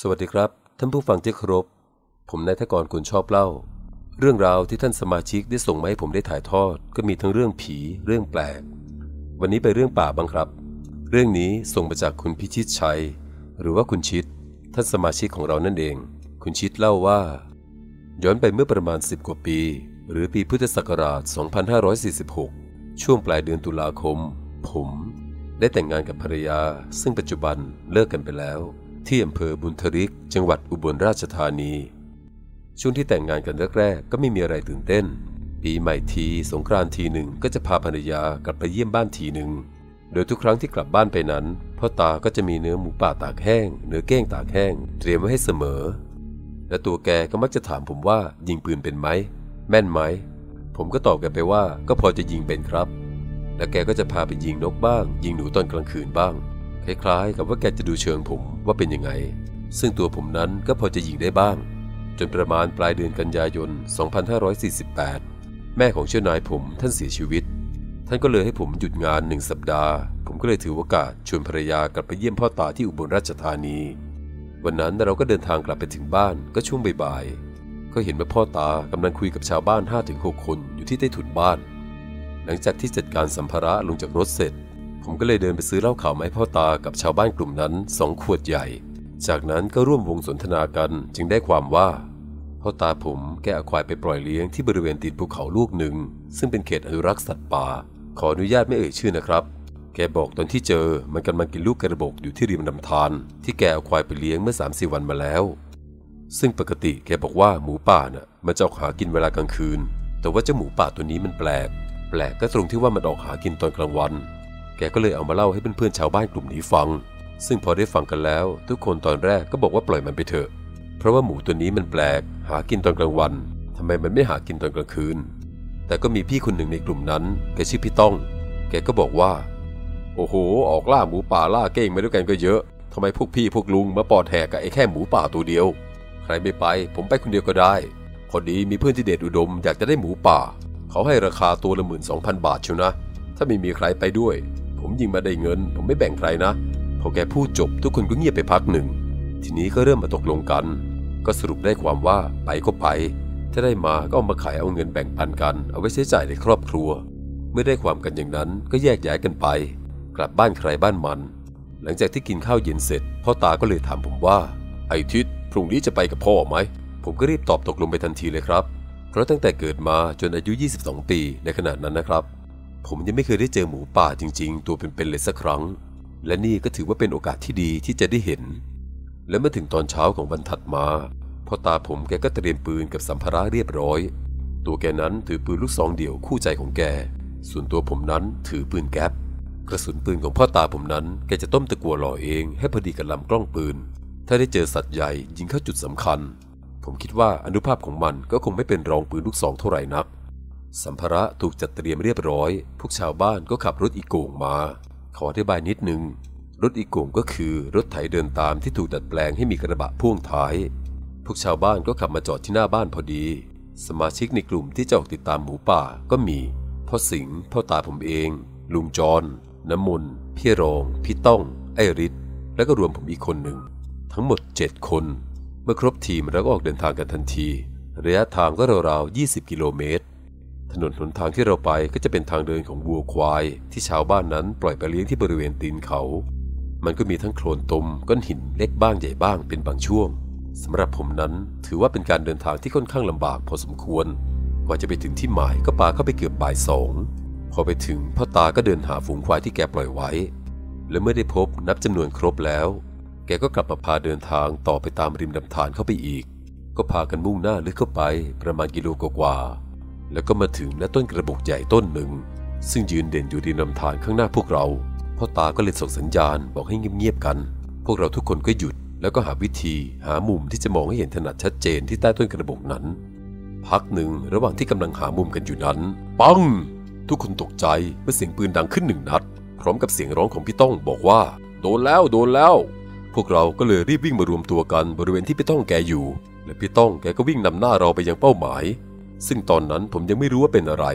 สวัสดีครับ ท่านผู้ฟังที่เคารพ ผมนายทกรคุณชอบเล่า เรื่องราวที่ท่านสมาชิกได้ส่งมาให้ผมได้ถ่ายทอด ก็มีทั้งเรื่องผีเรื่องแปลก วันนี้ไปเรื่องป่าบ้างครับ เรื่องนี้ส่งมาจากคุณพิชิตชัย หรือว่าคุณชิด ท่านสมาชิกของเรานั่นเอง คุณชิดเล่าว่า ย้อนไปเมื่อประมาณ 10 กว่าปี หรือปีพุทธศักราช 2546 ช่วงปลายเดือนตุลาคม ผม ได้แต่งงานกับภรรยา ซึ่งปัจจุบันเลิกกันไปแล้ว ที่อำเภอบุญทริก จังหวัดอุบลราชธานี ช่วงที่แต่งงานกันแรกๆก็ไม่มีอะไรตื่นเต้น ปีใหม่ทีสงกรานต์ทีหนึ่งก็จะพาภรรยากลับไปเยี่ยมบ้านทีหนึ่งโดยทุกครั้งที่กลับบ้านไปนั้นพ่อตาก็จะมีเนื้อหมูป่าตากแห้ง เนื้อเก้งตากแห้ง เตรียมไว้ให้เสมอ และตัวแกก็มักจะถามผมว่ายิงปืนเป็นไหมแม่นไหม ผมก็ตอบแกไปว่าก็พอจะยิงเป็นครับ แล้วแกก็จะพาไปยิงนกบ้าง ยิงหนูตอนกลางคืนบ้าง คล้ายๆ กับว่าแกจะดูเชิงผมว่าเป็นยังไง ซึ่งตัวผมนั้นก็พอจะยิงได้บ้าง จนประมาณปลายเดือนกันยายน 2548 แม่ของเจ้านายผมท่านเสียชีวิต ท่านก็เลยให้ผมหยุดงานหนึ่งสัปดาห์ ผมก็เลยถือโอกาสชวนภรรยากลับไปเยี่ยมพ่อตาที่อุบลราชธานี วันนั้นเราก็เดินทางกลับไปถึงบ้านก็ช่วงบ่ายๆก็เห็นว่าพ่อตากำลังคุยกับชาวบ้าน 5-6 คนอยู่ที่ใต้ถุนบ้าน หลังจากที่จัดการสัมภาระลงจากรถเสร็จ ผมก็เลยเดินไปซื้อเหล้าขาวมาให้พ่อตากับชาวบ้านกลุ่มนั้นสองขวดใหญ่ จากนั้นก็ร่วมวงสนทนากันจึงได้ความว่าพ่อตาผมแกเอาควายไปปล่อยเลี้ยงที่บริเวณตีนภูเขาลูกหนึ่ง ซึ่งเป็นเขตอนุรักษ์สัตว์ป่า ขออนุญาตไม่เอ่ยชื่อนะครับ แกบอกตอนที่เจอมันกำลังกินลูกกระบอกอยู่ที่ริมลำธารที่แกเอาควายไปเลี้ยงเมื่อ3าสี่วันมาแล้ว ซึ่งปกติแกบอกว่าหมูป่าน่ะมันจะออกหากินเวลากลางคืน แต่ว่าเจ้าหมูป่าตัวนี้มันแปลก แปลกก็ตรงที่ว่ามันออกหากินตอนกลางวัน แกก็เลยเอามาเล่าให้เพื่อนๆชาวบ้านกลุ่มนี้ฟัง ซึ่งพอได้ฟังกันแล้ว ทุกคนตอนแรกก็บอกว่าปล่อยมันไปเถอะ เพราะว่าหมูตัวนี้มันแปลก หากินตอนกลางวันทำไมมันไม่หากินตอนกลางคืน แต่ก็มีพี่คนหนึ่งในกลุ่มนั้น แกชื่อพี่ต้อง แกก็บอกว่า โอ้โห ออกล่าหมูป่าล่าเก้งมาด้วยกันก็เยอะทำไมพวกพี่พวกลุงมาปอดแหกกับไอ้แค่หมูป่าตัวเดียว ใครไม่ไป ผมไปคนเดียวก็ได้ พอดีมีเพื่อนที่เดชอุดมอยากจะได้หมูป่า เขาให้ราคาตัวละหมื่นสองพันบาทเชียวนะ ถ้าไม่มีใครไปด้วย ผมยิงมาได้เงิน ผมไม่แบ่งใครนะ พอแกพูดจบทุกคนก็เงียบไปพักหนึ่ง ทีนี้ก็เริ่มมาตกลงกัน ก็สรุปได้ความว่าไปก็ไป ถ้าได้มาก็เอามาขายเอาเงินแบ่งปันกัน เอาไว้ใช้จ่ายในครอบครัว เมื่อได้ความกันอย่างนั้นก็แยกย้ายกันไป กลับบ้านใครบ้านมัน หลังจากที่กินข้าวเย็นเสร็จพ่อตาก็เลยถามผมว่า ไอ้ทิศพรุ่งนี้จะไปกับพ่อไหม ผมก็รีบตอบตกลงไปทันทีเลยครับ เพราะตั้งแต่เกิดมาจนอายุ 22 ปีในขณะนั้นนะครับ ผมยังไม่เคยได้เจอหมูป่าจริง ๆ ตัวเป็นๆเลยสักครั้ง และนี่ก็ถือว่าเป็นโอกาสที่ดีที่จะได้เห็น และเมื่อถึงตอนเช้าของวันถัดมาพ่อตาผมแกก็เตรียมปืนกับสัมภาระเรียบร้อย ตัวแกนั้นถือปืนลูกซองเดี่ยวคู่ใจของแก ส่วนตัวผมนั้นถือปืนแก๊ปกระสุนปืนของพ่อตาผมนั้นแกจะต้มตะกัวหล่อเองให้พอดีกับลำกล้องปืน ถ้าได้เจอสัตว์ใหญ่ยิงเข้าจุดสำคัญ ผมคิดว่าอนุภาพของมันก็คงไม่เป็นรองปืนลูกซองเท่าไหร่นัก สัมภาระถูกจัดเตรียมเรียบร้อย พวกชาวบ้านก็ขับรถอีโก่งมา ขออธิบายนิดนึง รถอีโก่งก็คือรถไถเดินตามที่ถูกดัดแปลงให้มีกระบะพ่วงท้าย พวกชาวบ้านก็ขับมาจอดที่หน้าบ้านพอดี สมาชิกในกลุ่มที่จะออกติดตามหมูป่าก็มี พ่อสิงห์ พ่อตาผมเอง ลุงจอน น้ำมนต์พี่รอง พี่ต้อง ไอ้ฤทธิ์แล้วก็รวมผมอีกคนหนึ่ง ทั้งหมด 7 คน เมื่อครบทีมเราก็ออกเดินทางกันทันที ระยะทางก็ราวๆ20 กิโลเมตร ถนนหนทางที่เราไปก็จะเป็นทางเดินของวัวควาย ที่ชาวบ้านนั้นปล่อยไปเลี้ยงที่บริเวณตีนเขา มันก็มีทั้งโคลนตมก้อนหินเล็กบ้างใหญ่บ้างเป็นบางช่วงสำหรับผมนั้นถือว่าเป็นการเดินทางที่ค่อนข้างลำบากพอสมควร กว่าจะไปถึงที่หมายก็ปาเข้าไปเกือบบ่ายสองพอไปถึงพ่อตาก็เดินหาฝูงควายที่แกปล่อยไว้ และเมื่อได้พบนับจำนวนครบแล้ว แกก็กลับมาพาเดินทางต่อไปตามริมลำธารเข้าไปอีก ก็พากันมุ่งหน้าลึกเข้าไปประมาณกิโลกว่า แล้วก็มาถึงณต้นกระบอกใหญ่ต้นหนึ่ง ซึ่งยืนเด่นอยู่ริมลำธารข้างหน้าพวกเราพ่อตาก็เลยส่งสัญญาณบอกให้เงียบๆกัน พวกเราทุกคนก็หยุดแล้วก็หาวิธีหามุมที่จะมองให้เห็นถนัดชัดเจนที่ใต้ต้นกระบอกนั้น พักหนึ่งระหว่างที่กำลังหามุมกันอยู่นั้น ปัง ทุกคนตกใจเมื่อเสียงปืนดังขึ้นหนึ่งนัด พร้อมกับเสียงร้องของพี่ต้องบอกว่า โดนแล้วโดนแล้ว พวกเราก็เลยรีบวิ่งมารวมตัวกันบริเวณที่พี่ต้องแกอยู่ และพี่ต้องแกก็วิ่งนำหน้าเราไปยังเป้าหมาย ซึ่งตอนนั้นผมยังไม่รู้ว่าเป็นอะไร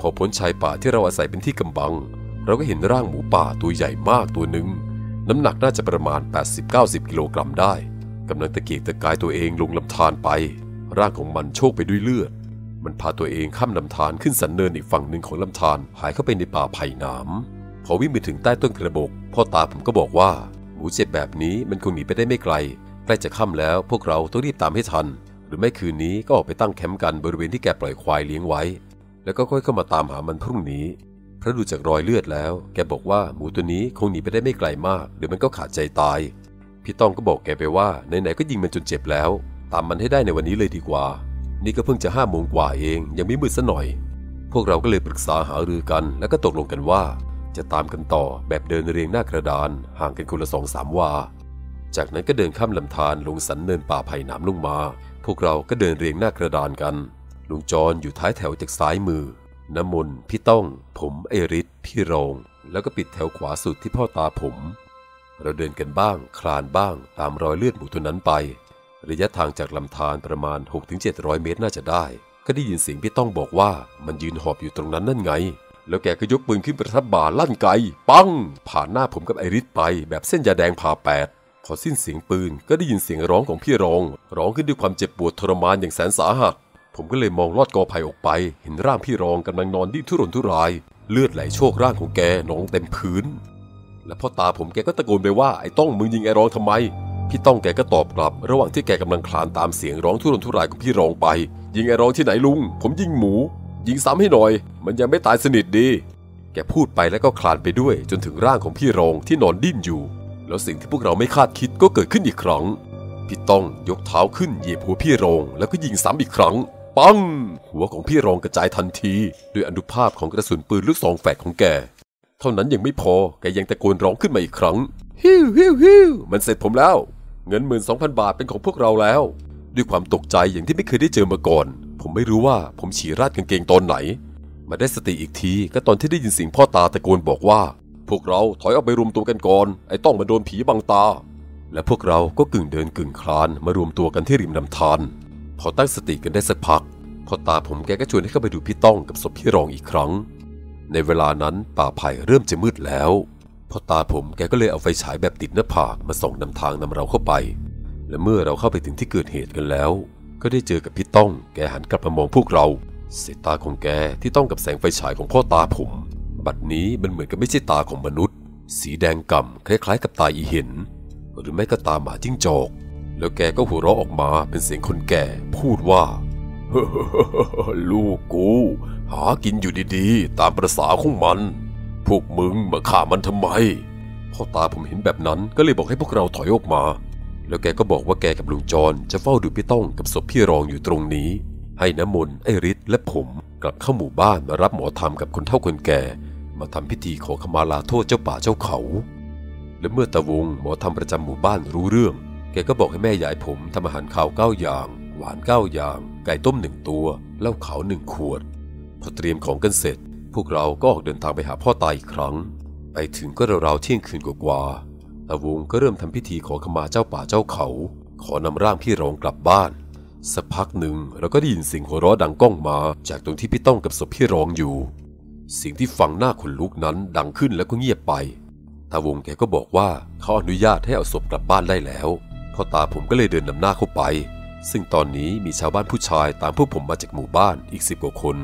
พอพ้นชายป่าที่เราอาศัยเป็นที่กำบัง เราก็เห็นร่างหมูป่าตัวใหญ่มากตัวหนึ่ง น้ำหนักน่าจะประมาณ 80-90 กิโลกรัมได้กำลังตะเกียกตะกายตัวเองลงลำธารไป ร่างของมันโชกไปด้วยเลือด มันพาตัวเองข้ามลำธารขึ้นสันเนินอีกฝั่งหนึ่งของลำธารหายเข้าไปในป่าไผ่หนามพอวิ่งไปถึงใต้ต้นกระบอกพ่อตาผมก็บอกว่า หมูเจ็บแบบนี้มันคงหนีไปได้ไม่ไกลใกล้จะค่ำแล้วพวกเราต้องรีบตามให้ทัน หรือไม่คืนนี้ก็ออกไปตั้งแคมป์กันบริเวณที่แกปล่อยควายเลี้ยงไว้ แล้วก็ค่อยเข้ามาตามหามันพรุ่งนี้เพราะดูจากรอยเลือดแล้ว แกบอกว่าหมูตัวนี้คงหนีไปได้ไม่ไกลมากเดี๋ยวมันก็ขาดใจตาย พี่ต้องก็บอกแกไปว่าไหนๆก็ยิงมันจนเจ็บแล้ว ตามมันให้ได้ในวันนี้เลยดีกว่า นี่ก็เพิ่งจะห้าโมงกว่าเอง ยังไม่มืดซะหน่อย พวกเราก็เลยปรึกษาหารือกัน แล้วก็ตกลงกันว่า จะตามกันต่อแบบเดินเรียงหน้ากระดาน ห่างกันคนละสองสามวา จากนั้นก็เดินข้ามลำธารลงสันเนินป่าไผ่หนามลงมา วกเราก็เดินเรียงหน้ากระดานกัน ลุงจรอยู่ท้ายแถวจากซ้ายมือ น้ำมนต์พี่ต้อง ผมเอริสพี่รองแล้วก็ปิดแถวขวาสุดที่พ่อตาผม เราเดินกันบ้าง คลานบ้าง ตามรอยเลือดหมูตัวนั้นไป ระยะทางจากลำธารประมาณ 6-700 เมตรน่าจะได้ ก็ได้ยินเสียงพี่ต้องบอกว่ามันยืนหอบอยู่ตรงนั้นนั่นไง แล้วแกก็ยกปืนขึ้นประทับบ่าลั่นไกปังผ่านหน้าผมกับไอริสไปแบบเส้นยาแดงผ่าแปด พอสิ้นเสียงปืนก็ได้ยินเสียงร้องของพี่รอง ร้องขึ้นด้วยความเจ็บปวดทรมานอย่างแสนสาหัส ผมก็เลยมองลอดกอไผ่ออกไป เห็นร่างพี่รองกำลังนอนดิ้นทุรนทุราย เลือดไหลโชกร่างของแกนองเต็มพื้น แล้วพ่อตาผมแกก็ตะโกนไปว่าไอ้ต้องมึงยิงไอ้รองทำไม พี่ต้องแกก็ตอบกลับ ระหว่างที่แกกำลังคลานตามเสียงร้องทุรนทุรายของพี่รองไป ยิงไอ้รองที่ไหนลุง ผมยิงหมู ยิงซ้ำให้หน่อย มันยังไม่ตายสนิทดี แกพูดไปแล้วก็คลานไปด้วย จนถึงร่างของพี่รองที่นอนดิ้นอยู่ แล้วสิ่งที่พวกเราไม่คาดคิดก็เกิดขึ้นอีกครั้ง พี่ต้องยกเท้าขึ้นเหยียบหัวพี่รองแล้วก็ยิงซ้ำอีกครั้ง ปัง หัวของพี่รองกระจายทันที ด้วยอนุภาพของกระสุนปืนลูกซองแฝดของแก เท่านั้นยังไม่พอแกยังตะโกนร้องขึ้นมาอีกครั้ง ฮิวฮิวฮิวมันเสร็จผมแล้ว เงินหมื่นสองพันบาทเป็นของพวกเราแล้ว ด้วยความตกใจอย่างที่ไม่เคยได้เจอมาก่อน ผมไม่รู้ว่าผมฉี่ราดกางเกงตอนไหน มาได้สติอีกทีก็ตอนที่ได้ยินเสียงพ่อตาตะโกนบอกว่า พวกเราถอยออกไปรวมตัวกันก่อน ไอ้ต้องมาโดนผีบังตา และพวกเราก็กึ่งเดินกึ่งคลานมารวมตัวกันที่ริมลำธารพอตั้งสติกันได้สักพักพ่อตาผมแกก็ชวนให้เข้าไปดูพี่ต้องกับศพพี่รองอีกครั้ง ในเวลานั้นป่าไผ่เริ่มจะมืดแล้วพ่อตาผมแกก็เลยเอาไฟฉายแบบติดหน้าผากมาส่องนำทางนำเราเข้าไป และเมื่อเราเข้าไปถึงที่เกิดเหตุกันแล้ว ก็ได้เจอกับพี่ต้อง แกหันกลับมามองพวกเราสายตาของแกที่ต้องกับแสงไฟฉายของพ่อตาผม บัดนี้มันเหมือนกับไม่ใช่ตาของมนุษย์ สีแดงก่ำคล้ายๆกับตาอีเห็น หรือไม่ก็ตาหมาจิ้งจอก แล้วแกก็หัวเราะออกมาเป็นเสียงคนแก่พูดว่าลูกกู หากินอยู่ดีๆ ตามประษาของมัน พวกมึงมาฆ่ามันทำไม พ่อตาผมเห็นแบบนั้นก็เลยบอกให้พวกเราถอยออกมา แล้วแกก็บอกว่าแกกับลุงจรจะเฝ้าดูพี่ต้องกับศพพี่รองอยู่ตรงนี้ ให้น้ำมนต์ไอ้ฤทธิ์และผมกลับเข้าหมู่บ้านมารับหมอธรรมกับคนเฒ่าคนแก่ มาทำพิธีขอขมาลาโทษเจ้าป่าเจ้าเขา และเมื่อตาวงหมอธรรมประจำหมู่บ้านรู้เรื่อง แกก็บอกให้แม่ยายผมทำอาหารข้าวเก้าอย่าง หวานเก้าอย่าง ไก่ต้มหนึ่งตัวเหล้าขาวหนึ่งขวด พอเตรียมของกันเสร็จ พวกเราก็ออกเดินทางไปหาพ่อตาอีกครั้ง ไปถึงก็ราวๆเที่ยงคืนกว่าๆตาวงก็เริ่มทำพิธีขอขมาเจ้าป่าเจ้าเขา ขอนำร่างพี่รองกลับบ้านสักพักหนึ่งเราก็ได้ยินเสียงหัวเราะดังก้องมา จากตรงที่พี่ต้องกับศพพี่รองอยู่ เสียงที่ฟังหน้าขนลุกนั้นดังขึ้นแล้วก็เงียบไปตาวงแกก็บอกว่าเขาอนุญาตให้เอาศพกลับบ้านได้แล้วพ่อตาผมก็เลยเดินนำหน้าเข้าไป ซึ่งตอนนี้มีชาวบ้านผู้ชายตามพวกผมมาจากหมู่บ้านอีกสิบกว่าคน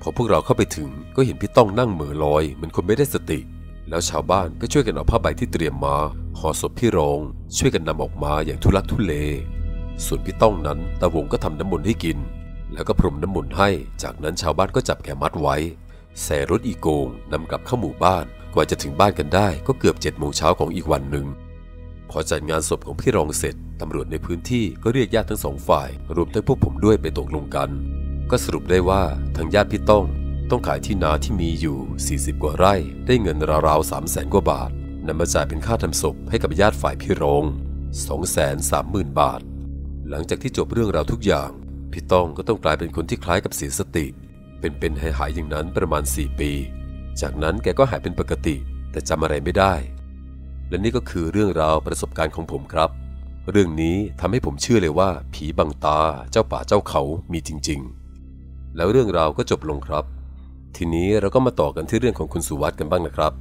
พอพวกเราเข้าไปถึงก็เห็นพี่ต้องนั่งเหม่อลอยเหมือนคนไม่ได้สติ แล้วชาวบ้านก็ช่วยกันเอาผ้าใบที่เตรียมมาห่อศพพี่รอง ช่วยกันนำออกมาอย่างทุลักทุเล ส่วนพี่ต้องนั้นตาวงก็ทำน้ำมนต์ให้กิน แล้วก็พรมน้ำมนต์ให้ จากนั้นชาวบ้านก็จับแกมัดไว้ แส่รถอีโกงนำกลับเข้าหมู่บ้าน กว่าจะถึงบ้านกันได้ก็เกือบเจ็ดโมงเช้าของอีกวันหนึ่ง พอจัดงานศพของพี่รองเสร็จ ตำรวจในพื้นที่ก็เรียกญาติทั้งสองฝ่าย รวมทั้งพวกผมด้วยไปตกลงกัน ก็สรุปได้ว่าทางญาติพี่ต้อง ต้องขายที่นาที่มีอยู่ 40 กว่าไร่ ได้เงินราวๆ3 0 0แสนกว่าบาทนำมาจ่ายเป็นค่าทำศพให้กับญาติฝ่ายพี่รอง2 3 0 0 0 0 บาท หลังจากที่จบเรื่องราวทุกอย่าง พี่ต้องก็ต้องกลายเป็นคนที่คล้ายกับเสียสติ เป็นๆหายๆอย่างนั้นประมาณ 4 ปี จากนั้นแกก็หายเป็นปกติ แต่จำอะไรไม่ได้ และนี่ก็คือเรื่องราวประสบการณ์ของผมครับ เรื่องนี้ทำให้ผมเชื่อเลยว่า ผีบังตาเจ้าป่าเจ้าเขามีจริง ๆ แล้วเรื่องราวก็จบลงครับ ทีนี้เราก็มาต่อกันที่เรื่องของคุณสุวัสด์กันบ้างนะครับ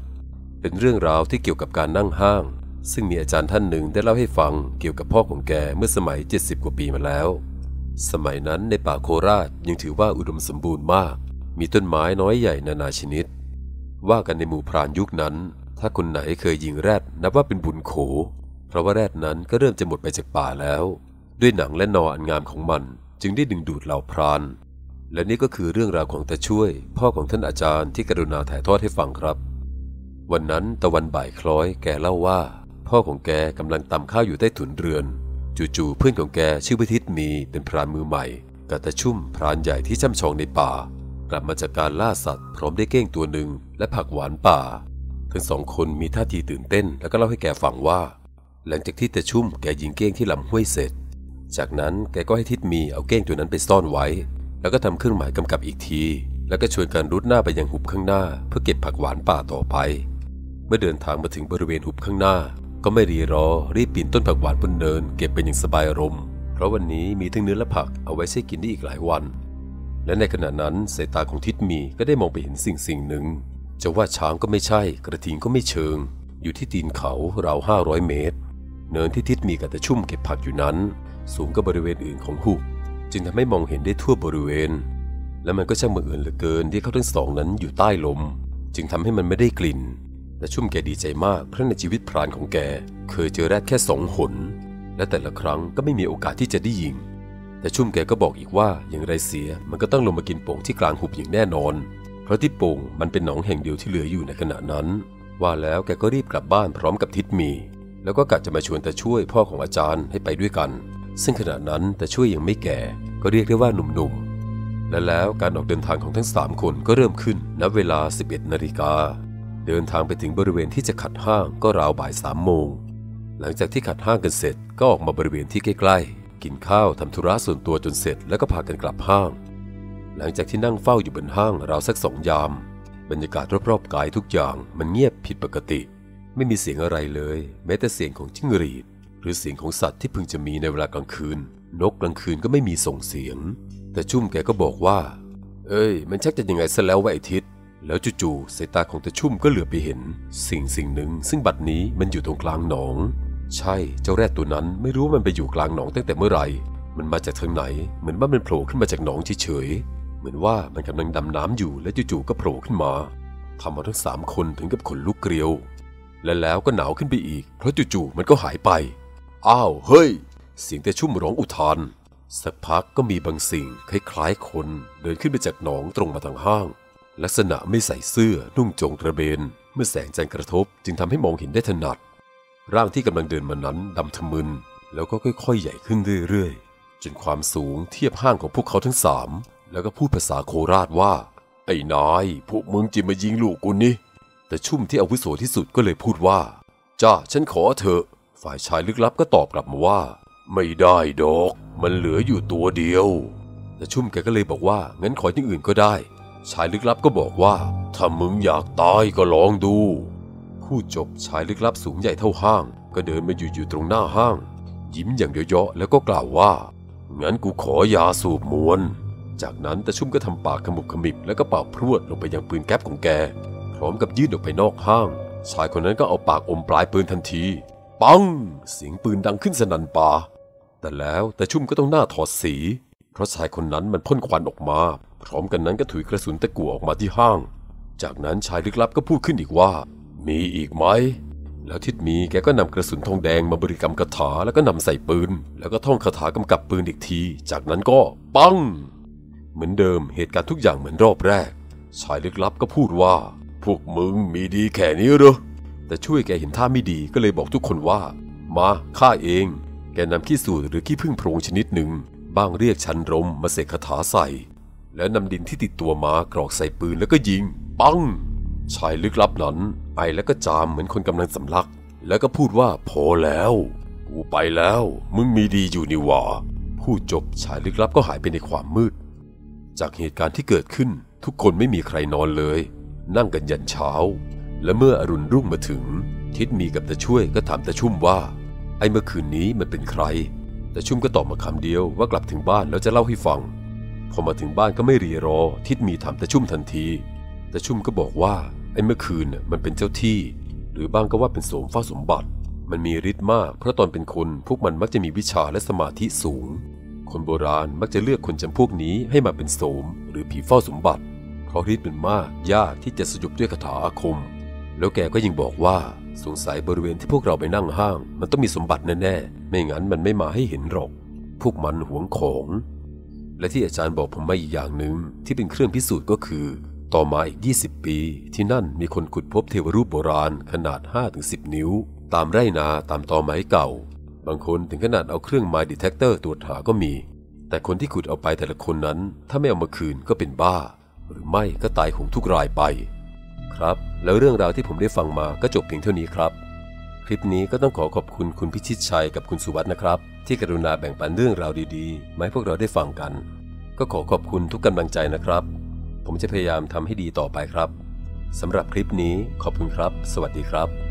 เป็นเรื่องราวที่เกี่ยวกับการนั่งห้าง ซึ่งมีอาจารย์ท่านหนึ่งได้เล่าให้ฟังเกี่ยวกับพ่อของแกเมื่อสมัย 70 กว่าปีมาแล้ว สมัยนั้นในป่าโคราชยังถือว่าอุดมสมบูรณ์มาก มีต้นไม้น้อยใหญ่นานาชนิด ว่ากันในหมู่พรานยุคนั้น ถ้าคนไหนเคยยิงแรดนับว่าเป็นบุญโข เพราะว่าแรดนั้นก็เริ่มจะหมดไปจากป่าแล้ว ด้วยหนังและนออันงามของมันจึงได้ดึงดูดเหล่าพราน และนี่ก็คือเรื่องราวของตาช่วย พ่อของท่านอาจารย์ที่กรุณาถ่ายทอดให้ฟังครับ วันนั้นตะวันบ่ายคล้อยแกเล่าว่า พ่อของแกกำลังตำข้าวอยู่ใต้ถุนเรือน จู่ๆเพื่อนของแกชื่อพิทิตมีเป็นพรานมือใหม่กัตาชุ่มพรานใหญ่ที่ช่ำชองในป่า กลับมาจากการล่าสัตว์ พร้อมได้เก้งตัวหนึ่งและผักหวานป่า ทั้งสองคนมีท่าทีตื่นเต้นแล้วก็เล่าให้แกฟังว่า หลังจากที่ตาชุ่มแกยิงเก้งที่ลำห้วยเสร็จ จากนั้นแกก็ให้ทิดมีเอาเก้งตัวนั้นไปซ่อนไว้ แล้วก็ทำเครื่องหมายกำกับอีกที แล้วก็ชวนกันรุดหน้าไปยังหุบข้างหน้า เพื่อเก็บผักหวานป่าต่อไป เมื่อเดินทางมาถึงบริเวณหุบข้างหน้า ก็ไม่รีรอรีบปีนต้นผักหวานบนเนิน เก็บเป็นอย่างสบายอารมณ์ เพราะวันนี้มีทั้งเนื้อและผักเอาไว้ใช้กินได้อีกหลายวัน และในขณะนั้นสายตาของทิดมีก็ได้มองไปเห็นสิ่งสิ่งหนึ่ง จะว่าช้างก็ไม่ใช่ กระทิงก็ไม่เชิง อยู่ที่ตีนเขาราวห้าร้อยเมตร เนินที่ทิดมีกับตะชุ่มเก็บผักอยู่นั้น สูงกว่าบริเวณอื่นของหุบจึงทำให้มองเห็นได้ทั่วบริเวณ และมันก็ช่างบังเอิญเหลือเกินที่เขาทั้งสองนั้นอยู่ใต้ลม จึงทำให้มันไม่ได้กลิ่น และชุ่มแกดีใจมากเพราะในชีวิตพรานของแก เคยเจอแรดแค่สองหน และแต่ละครั้งก็ไม่มีโอกาสที่จะได้ยิง แต่ชุ่มแกก็บอกอีกว่าอย่างไรเสียมันก็ต้องลงมากินโป่งที่กลางหุบอย่างแน่นอน เพราะที่โป่งมันเป็นหนองแห่งเดียวที่เหลืออยู่ในขณะนั้น ว่าแล้วแกก็รีบกลับบ้านพร้อมกับทิดมี แล้วก็กะจะมาชวนตาช่วยพ่อของอาจารย์ให้ไปด้วยกัน ซึ่งขณะนั้นตาช่วยยังไม่แก่ ก็เรียกได้ว่าหนุ่มๆและแล้วการออกเดินทางของทั้งสามคนก็เริ่มขึ้นณเวลา 11 นาฬิกา เดินทางไปถึงบริเวณที่จะขัดห้างก็ราวบ่ายสามโมง หลังจากที่ขัดห้างกันเสร็จก็ออกมาบริเวณที่ใกล้ๆ กินข้าวทำธุระส่วนตัวจนเสร็จแล้วก็พากันกลับห้าง หลังจากที่นั่งเฝ้าอยู่บนห้างราวสักสองยาม บรรยากาศรอบๆกายทุกอย่างมันเงียบผิดปกติ ไม่มีเสียงอะไรเลย แม้แต่เสียงของจิ้งหรีด หรือเสียงของสัตว์ที่พึงจะมีในเวลากลางคืน นกกลางคืนก็ไม่มีส่งเสียง แต่ชุ่มแกก็บอกว่า เอ้ย มันชักจะยังไงซะแล้ววะไอทิศ แล้วจู่ๆสายตาของตาชุ่มก็เหลือไปเห็น สิ่งสิ่งหนึ่ง ซึ่งบัดนี้มันอยู่ตรงกลางหนอง ใช่เจ้าแรดตัวนั้นไม่รู้ว่ามันไปอยู่กลางหนองตั้งแต่เมื่อไหร่ มันมาจากทางไหน เหมือนว่ามันโผล่ขึ้นมาจากหนองเฉยๆเหมือนว่ามันกำลังดำน้ำอยู่และจู่ๆก็โผล่ขึ้นมาทำเอาทั้งสามคนถึงกับขนลุกเกลียว และแล้วก็หนาวขึ้นไปอีก เพราะจู่ๆมันก็หายไปอ้าวเฮ้ย เสียงแต่ชุ่มร้องอุทานสักพักก็มีบางสิ่งคล้ายๆคน เดินขึ้นไปจากหนองตรงมาทางห้าง ลักษณะไม่ใส่เสื้อนุ่งจงกระเบน เมื่อแสงจันทร์กระทบจึงทำให้มองเห็นได้ถนัด ร่างที่กำลังเดินมานั้นดำทะมึน แล้วก็ค่อยๆ ใหญ่ขึ้นเรื่อยๆ จนความสูงเทียบห้างของพวกเขาทั้งสามแล้วก็พูดภาษาโคราชว่า ไอ้นายพวกมึงจะมายิงลูกกูนี่แต่ชุ่มที่อาวุโสที่สุดก็เลยพูดว่าจ้าฉันขอเถอะ ฝ่ายชายลึกลับก็ตอบกลับมาว่า ไม่ได้ดอก มันเหลืออยู่ตัวเดียวแต่ชุ่มแกก็เลยบอกว่างั้นขอที่างอื่นก็ได้ ชายลึกลับก็บอกว่า ถ้ามึงอยากตายก็ลองดูพูดจบชายลึกลับสูงใหญ่เท่าห้าง ก็เดินมาอยู่อยู่ตรงหน้าห้าง ยิ้มอย่างเยาะๆแล้วก็กล่าวว่างั้นกูขอยาสูบมวน จากนั้นตาชุ่มก็ทำปากขมุบขมิบแล้วก็เป่าพรวดลงไปยังปืนแก๊ปของแก พร้อมกับยื่นออกไปนอกห้าง ชายคนนั้นก็เอาปากอมปลายปืนทันที ปัง เสียงปืนดังขึ้นสนั่นป่า แต่แล้วแต่ชุ่มก็ต้องหน้าถอดสี ราะชายคนนั้นมันพ่นควันออกมา พร้อมกันนั้นก็ถุยกระสุนตะกั่วออกมาที่ห้าง จากนั้นชายลึกลับก็พูดขึ้นอีกว่า มีอีกไหม แล้วทิดมีแกก็นำกระสุนทองแดงมาบริกรรมคาถาแล้วก็นำใส่ปืน แล้วก็ท่องคาถากำกับปืนอีกที จากนั้นก็ปัง เหมือนเดิมเหตุการณ์ทุกอย่างเหมือนรอบแรก ชายลึกลับก็พูดว่า พวกมึงมีดีแค่นี้หรอแต่ช่วยแกเห็นท่าไม่ดีก็เลยบอกทุกคนว่า มาข้าเอง แกนำขี้สูตรหรือขี้ผึ้งโพรงชนิดหนึ่ง บ้างเรียกชันรมมาเสกคาถาใส่ แล้วนำดินที่ติดตัวมากรอกใส่ปืนแล้วก็ยิง ปัง ชายลึกลับนั้น ไอแล้วก็จามเหมือนคนกำลังสำลัก แล้วก็พูดว่าพอแล้ว กูไปแล้ว มึงมีดีอยู่นี่หว่าพูดจบชายลึกลับก็หายไปในความมืด จากเหตุการณ์ที่เกิดขึ้นทุกคนไม่มีใครนอนเลย นั่งกันยันเช้า และเมื่ออรุณรุ่งมาถึง ทิดมีกับตาช่วยก็ถามตาชุ่มว่า ไอ้เมื่อคืนนี้มันเป็นใคร แตาชุ่มก็ตอบมาคำเดียวว่ากลับถึงบ้านแล้วจะเล่าให้ฟัง พอมาถึงบ้านก็ไม่รีรอ ทิดมีถามแตาชุ่มทันที แตาชุ่มก็บอกว่าไอ้เมื่อคืนน่ะมันเป็นเจ้าที่ หรือบ้างก็ว่าเป็นโสมฝ้าสมบัติ มันมีฤทธิ์มาก เพราะตอนเป็นคนพวกมันมักจะมีวิชาและสมาธิสูง คนโบราณมักจะเลือกคนจำพวกนี้ให้มาเป็นโสม หรือผีเฝ้าสมบัติ เพราะฤทธิ์มันมากยากที่จะสยบด้วยคาถาอาคม แล้วแกก็ยังบอกว่าสงสัยบริเวณที่พวกเราไปนั่งห้าง มันต้องมีสมบัติแน่ๆ ไม่งั้นมันไม่มาให้เห็นหรอก พวกมันหวงของ และที่อาจารย์บอกผมมาอีกอย่างหนึ่งที่เป็นเครื่องพิสูจน์ก็คือ ต่อมาอีก 20 ปี ที่นั่นมีคนขุดพบเทวรูปโบราณขนาด 5-10 นิ้ว ตามไร่นาตามตอไม้เก่า บางคนถึงขนาดเอาเครื่อง mine detector ตรวจหาก็มี แต่คนที่ขุดเอาไปแต่ละคนนั้น ถ้าไม่เอามาคืนก็เป็นบ้า หรือไม่ก็ตายโหงทุกรายไป ครับ แล้วเรื่องราวที่ผมได้ฟังมาก็จบเพียงเท่านี้ครับ คลิปนี้ก็ต้องขอขอบคุณคุณพิชิตชัยกับคุณสุวัสด์นะครับ ที่กรุณาแบ่งปันเรื่องราวดีๆมาให้พวกเราได้ฟังกัน ก็ขอขอบคุณทุกกำลังใจนะครับ ผมจะพยายามทำให้ดีต่อไปครับสำหรับคลิปนี้ขอบคุณครับ สวัสดีครับ